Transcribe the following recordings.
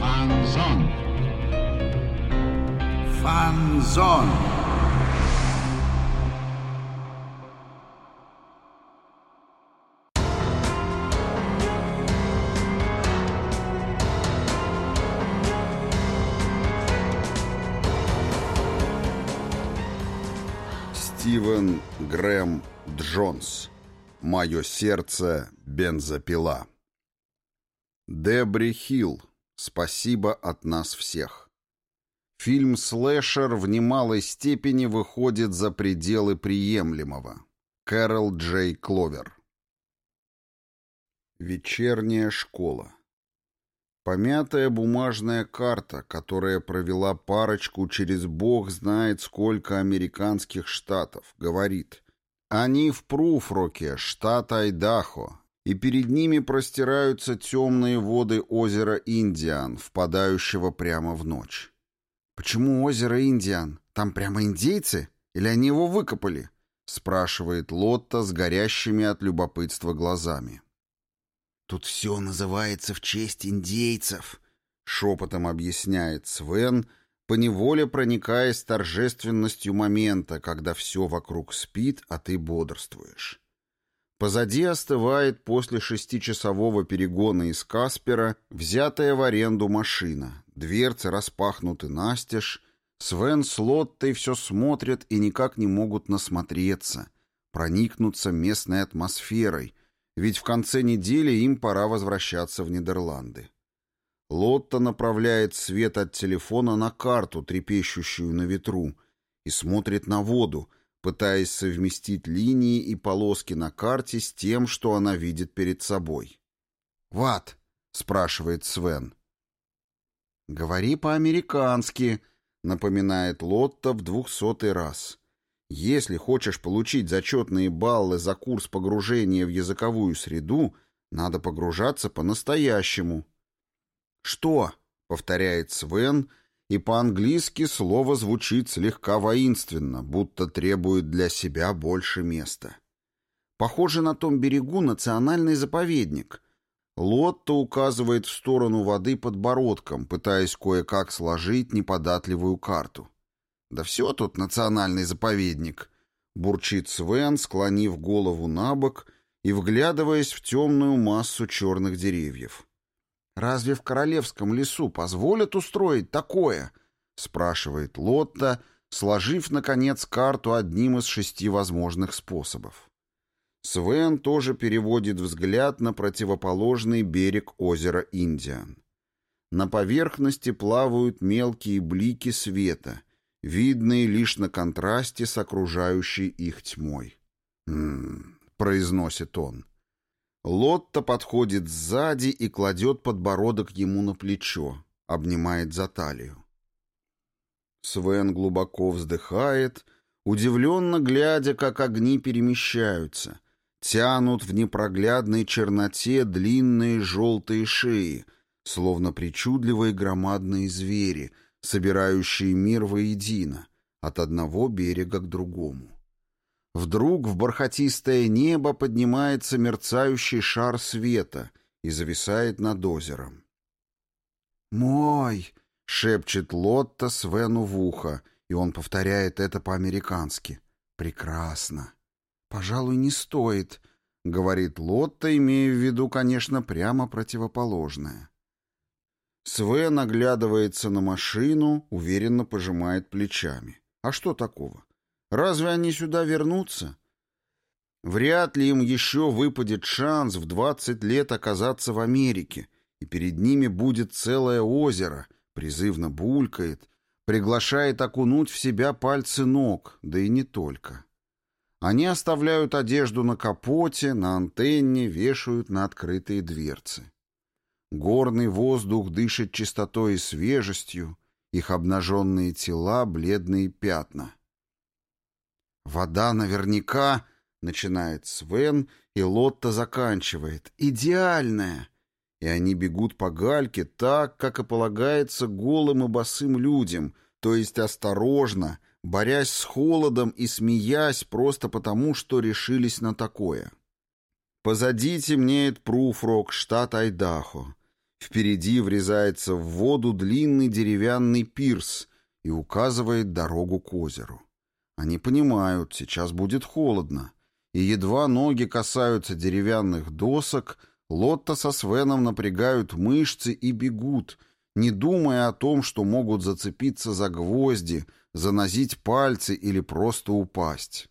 Фанзон. Фанзон. Стивен Грэм Джонс. Мое сердце — бензопила. Дебри Хилл. Спасибо от нас всех. Фильм «Слэшер» в немалой степени выходит за пределы приемлемого. Кэрол Джей Кловер. Вечерняя школа. Помятая бумажная карта, которая провела парочку через бог знает сколько американских штатов, говорит, они в Пруфроке, штат Айдахо, и перед ними простираются темные воды озера Индиан, впадающего прямо в ночь. «Почему озеро Индиан? Там прямо индейцы? Или они его выкопали?» — спрашивает Лотта с горящими от любопытства глазами. «Тут все называется в честь индейцев», — шепотом объясняет Свен, поневоле проникаясь торжественностью момента, когда все вокруг спит, а ты бодрствуешь. Позади остывает после шестичасового перегона из Каспера взятая в аренду машина. Дверцы распахнуты настежь. Свен с Лоттой все смотрят и никак не могут насмотреться, проникнуться местной атмосферой, ведь в конце недели им пора возвращаться в Нидерланды. Лотта направляет свет от телефона на карту, трепещущую на ветру, и смотрит на воду, пытаясь совместить линии и полоски на карте с тем, что она видит перед собой. «Ват?» — спрашивает Свен. «Говори по-американски», — напоминает Лотта в двухсотый раз. Если хочешь получить зачетные баллы за курс погружения в языковую среду, надо погружаться по-настоящему. «Что?» — повторяет Свен, и по-английски слово звучит слегка воинственно, будто требует для себя больше места. Похоже, на том берегу национальный заповедник. Лотто указывает в сторону воды подбородком, пытаясь кое-как сложить неподатливую карту. «Да все тут национальный заповедник», — бурчит Свен, склонив голову на бок и вглядываясь в темную массу черных деревьев. «Разве в королевском лесу позволят устроить такое?» — спрашивает Лотта, сложив, наконец, карту одним из шести возможных способов. Свен тоже переводит взгляд на противоположный берег озера Индиан. На поверхности плавают мелкие блики света — видные лишь на контрасте с окружающей их тьмой. «М-м-м», произносит он. Лотта подходит сзади и кладет подбородок ему на плечо, обнимает за талию. Свен глубоко вздыхает, удивленно глядя, как огни перемещаются, тянут в непроглядной черноте длинные желтые шеи, словно причудливые громадные звери — собирающие мир воедино, от одного берега к другому. Вдруг в бархатистое небо поднимается мерцающий шар света и зависает над озером. «Мой!» — шепчет Лотта Свену в ухо, и он повторяет это по-американски. «Прекрасно!» «Пожалуй, не стоит», — говорит Лотта, имея в виду, конечно, прямо противоположное. Свен оглядывается на машину, уверенно пожимает плечами. А что такого? Разве они сюда вернутся? Вряд ли им еще выпадет шанс в 20 лет оказаться в Америке, и перед ними будет целое озеро, призывно булькает, приглашает окунуть в себя пальцы ног, да и не только. Они оставляют одежду на капоте, на антенне, вешают на открытые дверцы. Горный воздух дышит чистотой и свежестью, их обнаженные тела — бледные пятна. «Вода наверняка...» — начинает Свен, и Лотта заканчивает. «Идеальная!» И они бегут по гальке так, как и полагается голым и босым людям, то есть осторожно, борясь с холодом и смеясь просто потому, что решились на такое. Позади темнеет Пруфрок, штат Айдахо. Впереди врезается в воду длинный деревянный пирс и указывает дорогу к озеру. Они понимают, сейчас будет холодно, и едва ноги касаются деревянных досок, Лотта со Свеном напрягают мышцы и бегут, не думая о том, что могут зацепиться за гвозди, занозить пальцы или просто упасть.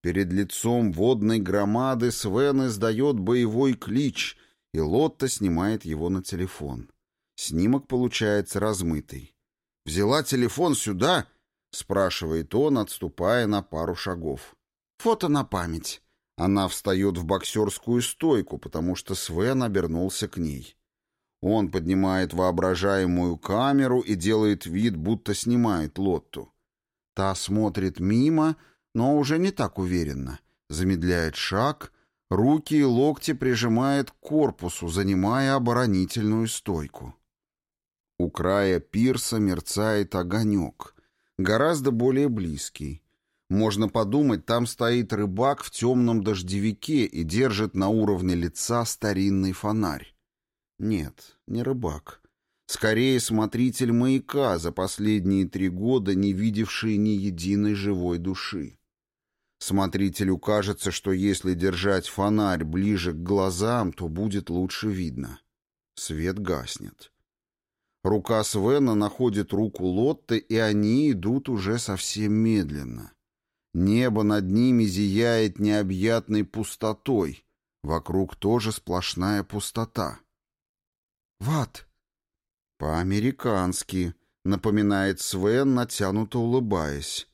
Перед лицом водной громады Свен издает боевой клич, и Лотта снимает его на телефон. Снимок получается размытый. «Взяла телефон сюда?» — спрашивает он, отступая на пару шагов. «Фото на память». Она встает в боксерскую стойку, потому что Свен обернулся к ней. Он поднимает воображаемую камеру и делает вид, будто снимает Лотту. Та смотрит мимо, но уже не так уверенно. Замедляет шаг, руки и локти прижимает к корпусу, занимая оборонительную стойку. У края пирса мерцает огонек, гораздо более близкий. Можно подумать, там стоит рыбак в темном дождевике и держит на уровне лица старинный фонарь. Нет, не рыбак. Скорее, смотритель маяка, за последние три года не видевший ни единой живой души. Смотрителю кажется, что если держать фонарь ближе к глазам, то будет лучше видно. Свет гаснет. Рука Свена находит руку Лотты, и они идут уже совсем медленно. Небо над ними зияет необъятной пустотой. Вокруг тоже сплошная пустота. «Ват!» «По-американски», — напоминает Свен, натянуто улыбаясь.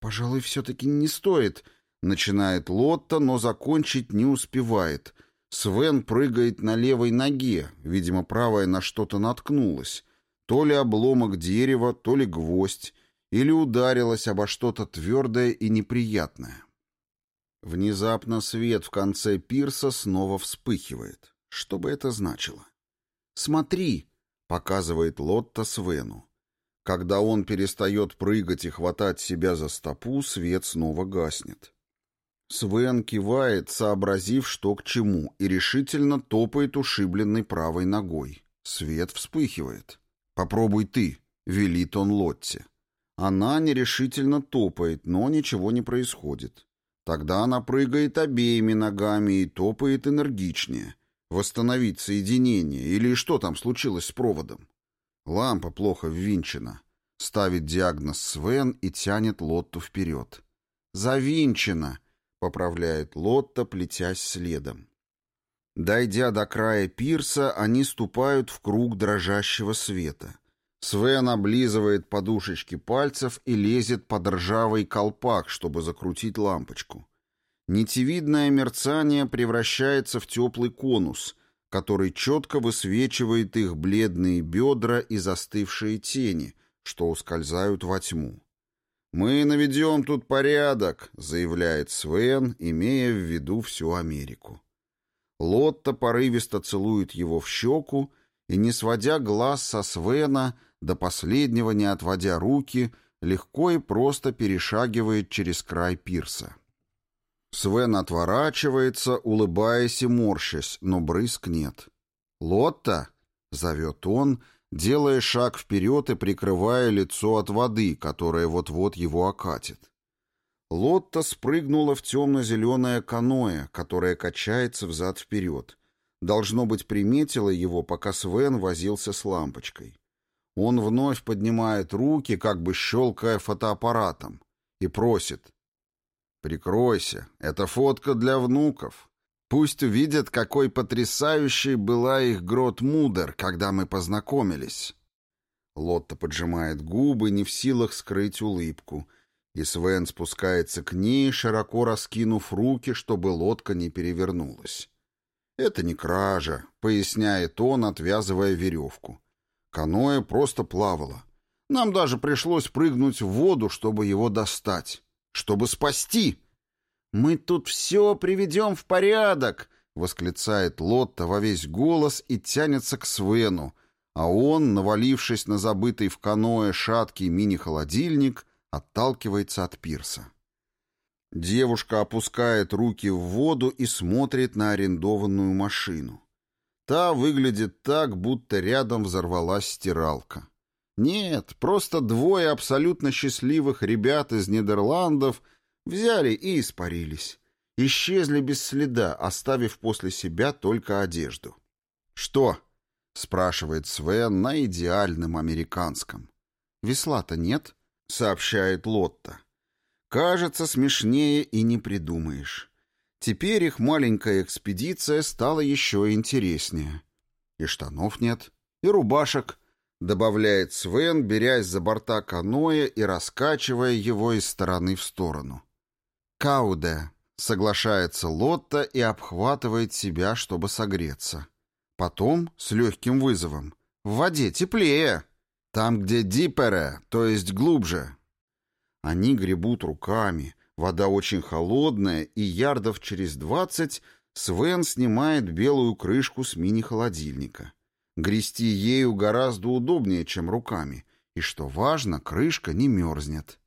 «Пожалуй, все-таки не стоит», — начинает Лотта, но закончить не успевает. Свен прыгает на левой ноге, видимо, правая на что-то наткнулась. То ли обломок дерева, то ли гвоздь, или ударилась обо что-то твердое и неприятное. Внезапно свет в конце пирса снова вспыхивает. Что бы это значило? «Смотри!» — показывает Лотта Свену. Когда он перестает прыгать и хватать себя за стопу, свет снова гаснет. Свен кивает, сообразив, что к чему, и решительно топает ушибленной правой ногой. Свет вспыхивает. «Попробуй ты», — велит он Лотте. Она нерешительно топает, но ничего не происходит. Тогда она прыгает обеими ногами и топает энергичнее — Восстановить соединение или что там случилось с проводом? Лампа плохо ввинчена. Ставит диагноз Свен и тянет Лотту вперед. «Завинчено!» — поправляет Лотта, плетясь следом. Дойдя до края пирса, они ступают в круг дрожащего света. Свен облизывает подушечки пальцев и лезет под ржавый колпак, чтобы закрутить лампочку. Нитевидное мерцание превращается в теплый конус, который четко высвечивает их бледные бедра и застывшие тени, что ускользают во тьму. «Мы наведем тут порядок», — заявляет Свен, имея в виду всю Америку. Лотта порывисто целует его в щеку и, не сводя глаз со Свена, до последнего не отводя руки, легко и просто перешагивает через край пирса. Свен отворачивается, улыбаясь и морщась, но брызг нет. «Лотта!» — зовет он, делая шаг вперед и прикрывая лицо от воды, которая вот-вот его окатит. Лотта спрыгнула в темно-зеленое каноэ, которое качается взад-вперед. Должно быть, приметила его, пока Свен возился с лампочкой. Он вновь поднимает руки, как бы щелкая фотоаппаратом, и просит Прикройся, это фотка для внуков. Пусть увидят, какой потрясающей была их грот Мудер, когда мы познакомились. Лотта поджимает губы, не в силах скрыть улыбку, и Свен спускается к ней, широко раскинув руки, чтобы лодка не перевернулась. «Это не кража», — поясняет он, отвязывая веревку. Каноэ просто плавало. Нам даже пришлось прыгнуть в воду, чтобы его достать чтобы спасти. «Мы тут все приведем в порядок!» — восклицает Лотта во весь голос и тянется к Свену, а он, навалившись на забытый в каноэ шаткий мини-холодильник, отталкивается от пирса. Девушка опускает руки в воду и смотрит на арендованную машину. Та выглядит так, будто рядом взорвалась стиралка. Нет, просто двое абсолютно счастливых ребят из Нидерландов взяли и испарились. Исчезли без следа, оставив после себя только одежду. «Что?» — спрашивает Свен на идеальном американском. «Весла-то нет?» — сообщает Лотта. Кажется, смешнее и не придумаешь. Теперь их маленькая экспедиция стала еще интереснее. И штанов нет, и рубашек, добавляет Свен, берясь за борта каноэ и раскачивая его из стороны в сторону. Кауде, соглашается Лотта и обхватывает себя, чтобы согреться. Потом, с легким вызовом, в воде теплее. Там, где дипере, то есть глубже, они гребут руками, вода очень холодная, и ярдов через двадцать Свен снимает белую крышку с мини-холодильника. Грести ею гораздо удобнее, чем руками, и, что важно, крышка не мерзнет.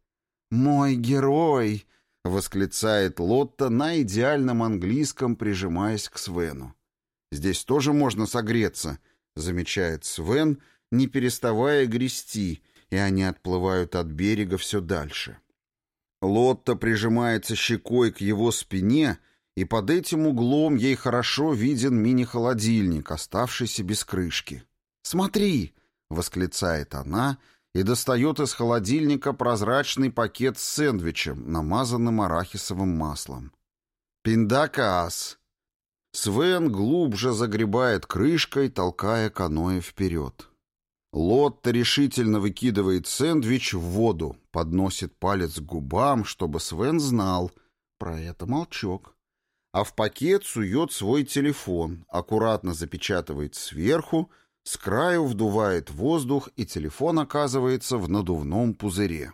«Мой герой!» — восклицает Лотта на идеальном английском, прижимаясь к Свену. «Здесь тоже можно согреться», — замечает Свен, не переставая грести, и они отплывают от берега все дальше. Лотта прижимается щекой к его спине, и под этим углом ей хорошо виден мини-холодильник, оставшийся без крышки. «Смотри!» — восклицает она и достает из холодильника прозрачный пакет с сэндвичем, намазанным арахисовым маслом. «Пиндакас!» Свен глубже загребает крышкой, толкая каноэ вперед. Лотта решительно выкидывает сэндвич в воду, подносит палец к губам, чтобы Свен знал. Про это молчок. А в пакет сует свой телефон, аккуратно запечатывает сверху, с краю вдувает воздух, и телефон оказывается в надувном пузыре.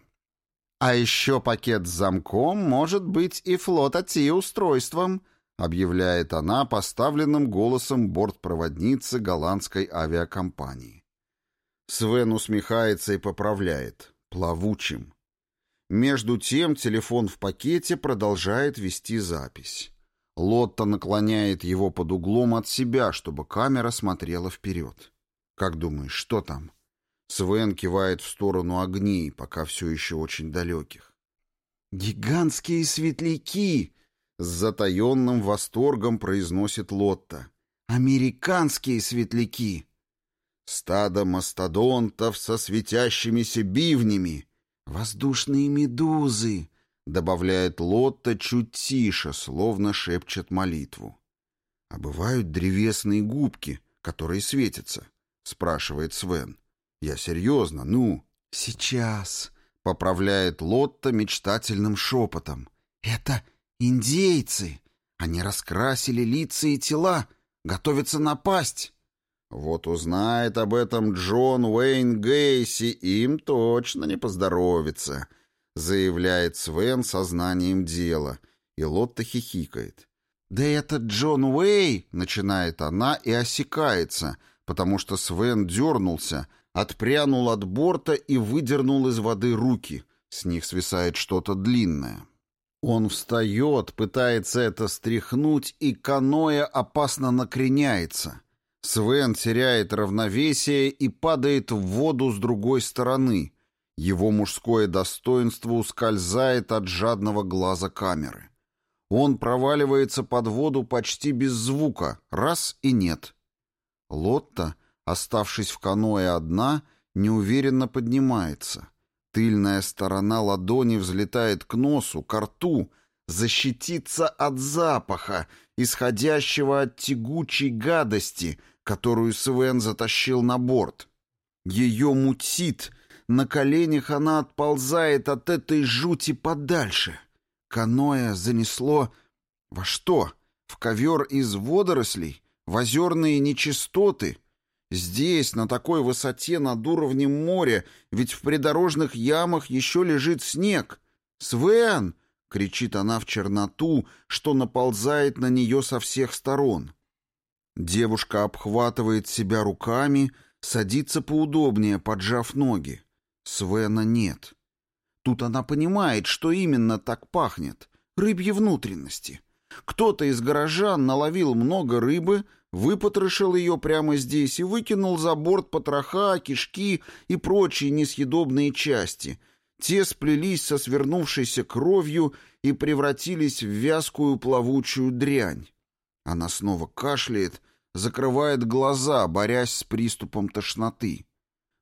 «А еще пакет с замком может быть и флот-АТИ-устройством», объявляет она поставленным голосом бортпроводницы голландской авиакомпании. Свен усмехается и поправляет. Плавучим. Между тем телефон в пакете продолжает вести запись. Лотта наклоняет его под углом от себя, чтобы камера смотрела вперед. «Как думаешь, что там?» Свен кивает в сторону огней, пока все еще очень далеких. «Гигантские светляки!» С затаенным восторгом произносит Лотта. «Американские светляки!» Стадо мастодонтов со светящимися бивнями. Воздушные медузы, добавляет Лотта чуть тише, словно шепчет молитву. А бывают древесные губки, которые светятся, спрашивает Свен. Я серьезно, ну. Сейчас, поправляет Лотта мечтательным шепотом. Это индейцы. Они раскрасили лица и тела, готовятся напасть. Вот узнает об этом Джон Уэйн Гейси, им точно не поздоровится, заявляет Свен сознанием дела, и Лотта хихикает. «Да это Джон Уэй!» — начинает она и осекается, потому что Свен дернулся, отпрянул от борта и выдернул из воды руки. С них свисает что-то длинное. Он встает, пытается это стряхнуть, и каноэ опасно накреняется. Свен теряет равновесие и падает в воду с другой стороны. Его мужское достоинство ускользает от жадного глаза камеры. Он проваливается под воду почти без звука, раз и нет. Лотта, оставшись в каное одна, неуверенно поднимается. Тыльная сторона ладони взлетает к носу, к рту, защититься от запаха, исходящего от тягучей гадости — которую Свен затащил на борт. Ее мутит, на коленях она отползает от этой жути подальше. Каноэ занесло... Во что? В ковер из водорослей? В озерные нечистоты? Здесь, на такой высоте над уровнем моря, ведь в придорожных ямах еще лежит снег. «Свен!» — кричит она в черноту, что наползает на нее со всех сторон. Девушка обхватывает себя руками, садится поудобнее, поджав ноги. Свена нет. Тут она понимает, что именно так пахнет. рыбьи внутренности. Кто-то из горожан наловил много рыбы, выпотрошил ее прямо здесь и выкинул за борт потроха, кишки и прочие несъедобные части. Те сплелись со свернувшейся кровью и превратились в вязкую плавучую дрянь. Она снова кашляет, закрывает глаза, борясь с приступом тошноты.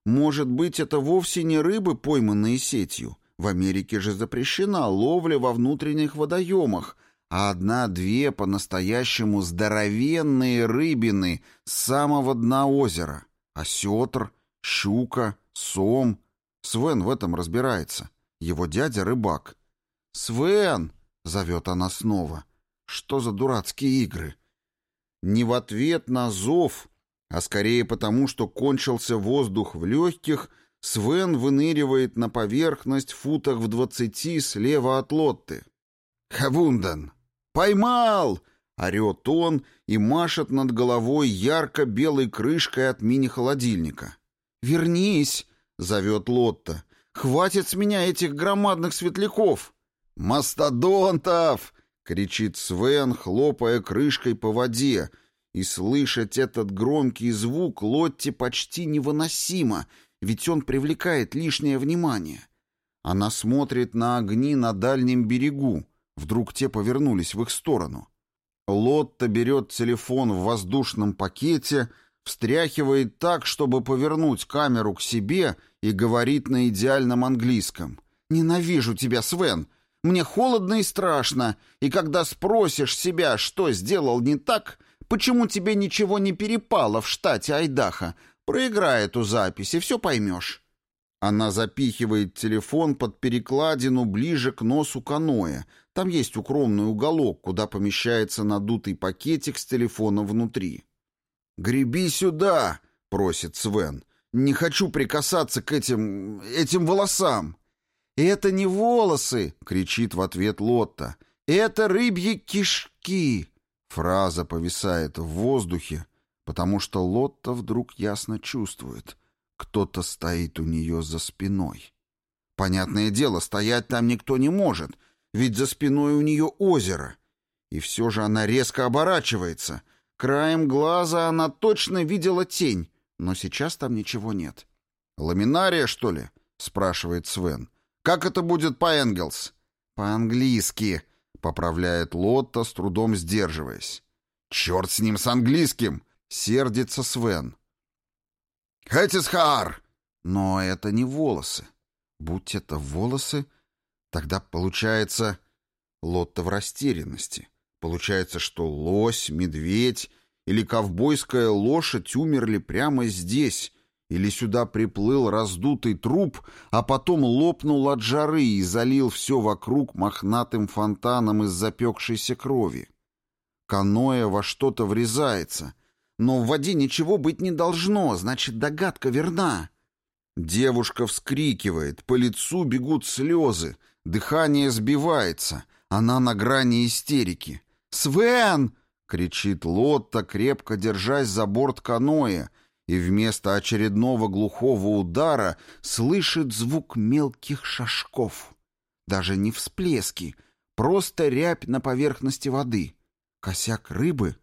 Может быть, это вовсе не рыбы, пойманные сетью. В Америке же запрещена ловля во внутренних водоемах, а одна-две по-настоящему здоровенные рыбины с самого дна озера. Осетр, щука, сом. Свен в этом разбирается. Его дядя рыбак. «Свен!» — зовет она снова. «Что за дурацкие игры?» Не в ответ на зов, а скорее потому, что кончился воздух в легких, Свен выныривает на поверхность футах в двадцати слева от Лотты. «Хавундан!» «Поймал!» — орет он и машет над головой ярко-белой крышкой от мини-холодильника. «Вернись!» — зовет Лотта. «Хватит с меня этих громадных светляков!» «Мастодонтов!» — кричит Свен, хлопая крышкой по воде, и слышать этот громкий звук Лотте почти невыносимо, ведь он привлекает лишнее внимание. Она смотрит на огни на дальнем берегу, Вдруг те повернулись в их сторону. Лотта берет телефон в воздушном пакете, встряхивает так, чтобы повернуть камеру к себе и говорит на идеальном английском. «Ненавижу тебя, Свен! Мне холодно и страшно, и когда спросишь себя, что сделал не так, почему тебе ничего не перепало в штате Айдаха, проиграй эту запись, и все поймешь». Она запихивает телефон под перекладину ближе к носу каноэ, там есть укромный уголок, куда помещается надутый пакетик с телефоном внутри. «Греби сюда!» — просит Свен. «Не хочу прикасаться к этим... этим волосам!» «Это не волосы!» — кричит в ответ Лотта. «Это рыбьи кишки!» Фраза повисает в воздухе, потому что Лотта вдруг ясно чувствует. Кто-то стоит у нее за спиной. Понятное дело, стоять там никто не может — ведь за спиной у нее озеро. И все же она резко оборачивается. Краем глаза она точно видела тень, но сейчас там ничего нет. «Ламинария, что ли?» — спрашивает Свен. «Как это будет по-энгелс?» «По-английски», — поправляет Лотта, с трудом сдерживаясь. «Черт с ним, с английским!» — сердится Свен. «Хэтисхар!» Но это не волосы. Будь это волосы, Тогда получается... Лотта в растерянности. Получается, что лось, медведь или ковбойская лошадь умерли прямо здесь, или сюда приплыл раздутый труп, а потом лопнул от жары и залил все вокруг мохнатым фонтаном из запекшейся крови. Каноэ во что-то врезается, но в воде ничего быть не должно, значит, догадка верна. Девушка вскрикивает, по лицу бегут слезы, Дыхание сбивается, она на грани истерики. «Свен!» — кричит Лотта, крепко держась за борт каноэ, и вместо очередного глухого удара слышит звук мелких шажков. Даже не всплески, просто рябь на поверхности воды. Косяк рыбы?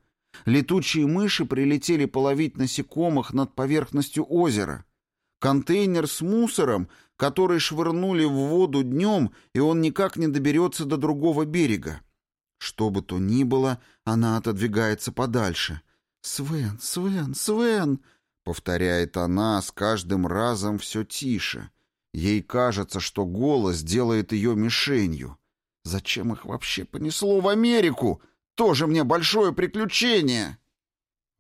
Летучие мыши прилетели половить насекомых над поверхностью озера. Контейнер с мусором который швырнули в воду днем, и он никак не доберется до другого берега. Что бы то ни было, она отодвигается подальше. «Свен, Свен, Свен!» — повторяет она с каждым разом все тише. Ей кажется, что голос делает ее мишенью. «Зачем их вообще понесло в Америку? Тоже мне большое приключение!»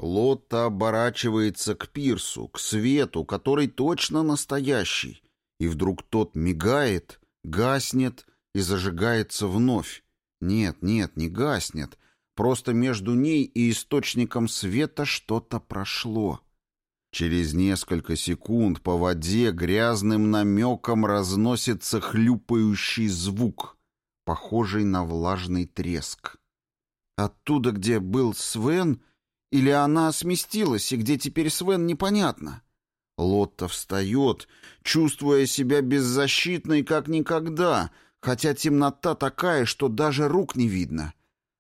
Лотта оборачивается к пирсу, к свету, который точно настоящий, и вдруг тот мигает, гаснет и зажигается вновь. Нет, нет, не гаснет. Просто между ней и источником света что-то прошло. Через несколько секунд по воде грязным намеком разносится хлюпающий звук, похожий на влажный треск. Оттуда, где был Свен, или она сместилась, и где теперь Свен, непонятно. Лотта встает, чувствуя себя беззащитной, как никогда, хотя темнота такая, что даже рук не видно.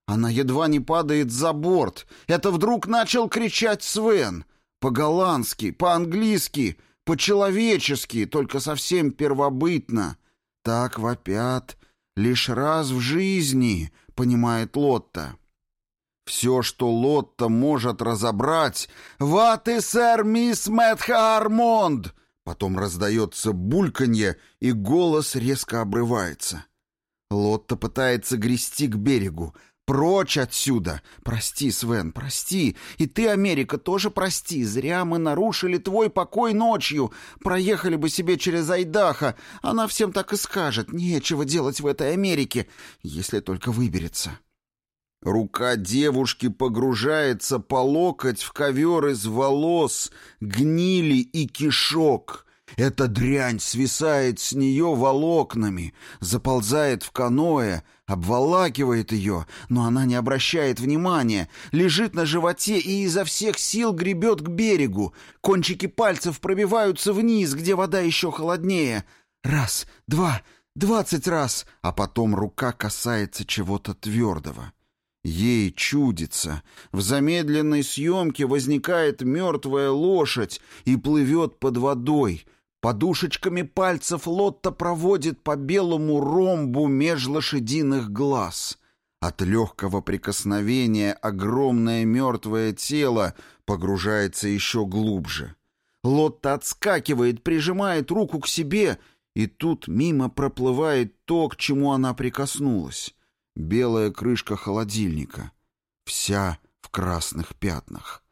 Она едва не падает за борт. Это вдруг начал кричать Свен. По-голландски, по-английски, по-человечески, только совсем первобытно. Так вопят лишь раз в жизни, понимает Лотта. Все, что Лотта может разобрать, «Ваты, сэр, мисс Мэтха Армонд!» Потом раздается бульканье, и голос резко обрывается. Лотта пытается грести к берегу. «Прочь отсюда! Прости, Свен, прости! И ты, Америка, тоже прости! Зря мы нарушили твой покой ночью! Проехали бы себе через Айдаха! Она всем так и скажет! Нечего делать в этой Америке, если только выберется!» Рука девушки погружается по локоть в ковер из волос, гнили и кишок. Эта дрянь свисает с нее волокнами, заползает в каноэ, обволакивает ее, но она не обращает внимания, лежит на животе и изо всех сил гребет к берегу. Кончики пальцев пробиваются вниз, где вода еще холоднее. Раз, два, двадцать раз, а потом рука касается чего-то твердого. Ей чудится. В замедленной съемке возникает мертвая лошадь и плывет под водой. Подушечками пальцев Лотта проводит по белому ромбу меж лошадиных глаз. От легкого прикосновения огромное мертвое тело погружается еще глубже. Лотта отскакивает, прижимает руку к себе, и тут мимо проплывает то, к чему она прикоснулась белая крышка холодильника, вся в красных пятнах.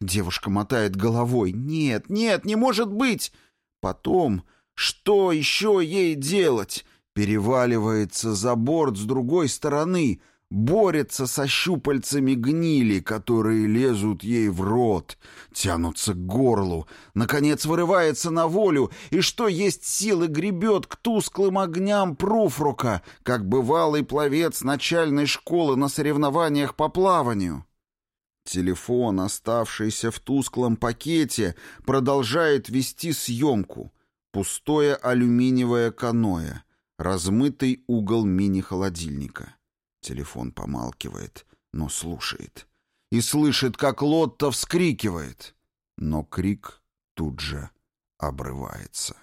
Девушка мотает головой. «Нет, нет, не может быть!» Потом, что еще ей делать? Переваливается за борт с другой стороны, борется со щупальцами гнили, которые лезут ей в рот, тянутся к горлу, наконец вырывается на волю и, что есть силы, гребет к тусклым огням пруфрука, как бывалый пловец начальной школы на соревнованиях по плаванию. Телефон, оставшийся в тусклом пакете, продолжает вести съемку. Пустое алюминиевое каноэ, размытый угол мини-холодильника. Телефон помалкивает, но слушает. И слышит, как Лотта вскрикивает. Но крик тут же обрывается.